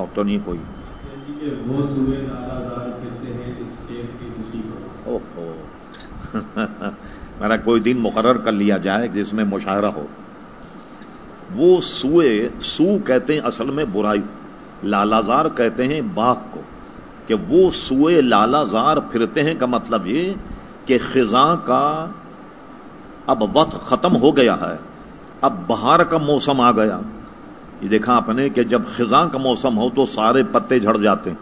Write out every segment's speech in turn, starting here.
اور تو نہیں کوئی اوہو۔ میرا کوئی دن مقرر کر لیا جائے جس میں مشاعرہ ہو۔ وہ سوئے، سو کہتے ہیں اصل میں برائی لالا زار کہتے ہیں باغ کو۔ کہ وہ سوئے لالا زار پھرتے ہیں کا مطلب یہ کہ خزاں کا اب وقت ختم ہو گیا ہے۔ اب بہار کا موسم آ گیا۔ یہ دیکھا آپ نے کہ جب خزاں کا موسم ہو تو سارے پتے جھڑ جاتے ہیں،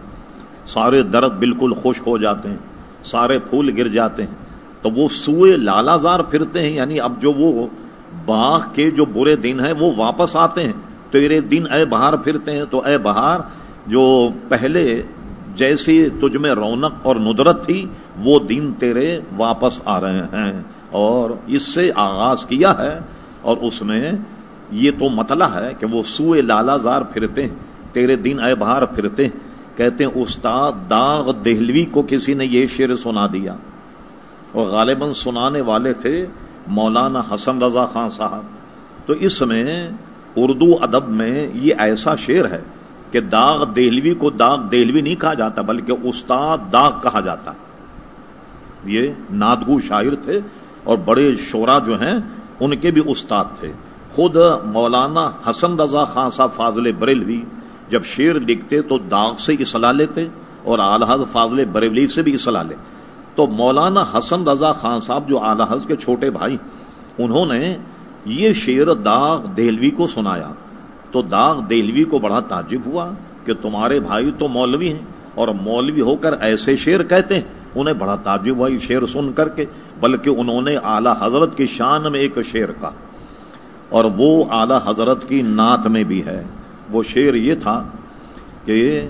سارے درخت بالکل خشک ہو جاتے ہیں، سارے پھول گر جاتے ہیں۔ تو وہ سوئے لالا زار پھرتے ہیں یعنی اب جو وہ باغ کے جو برے دن ہیں وہ واپس آتے ہیں۔ تیرے دن اے بہار پھرتے ہیں، تو اے بہار جو پہلے جیسی تجھ میں رونق اور ندرت تھی، وہ دن تیرے واپس آ رہے ہیں۔ اور اس سے آغاز کیا ہے، اور اس میں یہ تو مطلع ہے کہ وہ سوئے لالا زار پھرتے ہیں، تیرے دن اے بہار پھرتے ہیں۔ کہتے ہیں، استاد داغ دہلوی کو کسی نے یہ شعر سنا دیا۔ اور غالباً سنانے والے تھے مولانا حسن رضا خان صاحب۔ تو اس میں اردو ادب میں یہ ایسا شعر ہے کہ داغ دہلوی کو داغ دہلوی نہیں کہا جاتا، بلکہ استاد داغ کہا جاتا۔ یہ نادگو شاعر تھے اور بڑے شعرا جو ہیں، ان کے بھی استاد تھے۔ خود مولانا حسن رضا خان صاحب فاضل بریلوی جب شعر لکھتے تو داغ سے اصلاح لیتے اور آلحد فاضل بریلی سے بھی اصلاح لیتے تو مولانا حسن رضا خان صاحب جو آلحز کے چھوٹے بھائی، انہوں نے یہ شعر داغ دہلوی کو سنایا۔ تو داغ دہلوی کو بڑا تعجب ہوا کہ تمہارے بھائی تو مولوی ہیں اور مولوی ہو کر ایسے شعر کہتے ہیں۔ انہیں بڑا تعجب ہوا یہ شعر سن کر کے، بلکہ انہوں نے اعلی حضرت کی شان میں ایک شعر کا اور وہ اعلی حضرت کی نعت میں بھی ہے۔ وہ شعر یہ تھا کہ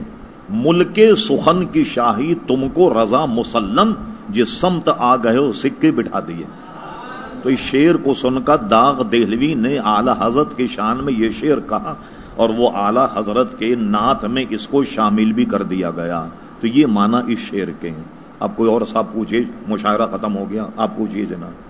ملک سخن کی شاہی تم کو رضا مسلم جس سمت آ گئے ہو سکے بٹھا دیے۔ تو اس شعر کو سن کر داغ دہلوی نے اعلی حضرت کی شان میں یہ شعر کہا اور وہ اعلی حضرت کے نعت میں اس کو شامل بھی کر دیا گیا۔ تو یہ مانا اس شعر کے ہیں۔ اب کوئی اور صاحب پوچھے مشاعرہ ختم ہو گیا، آپ پوچھیے جناب۔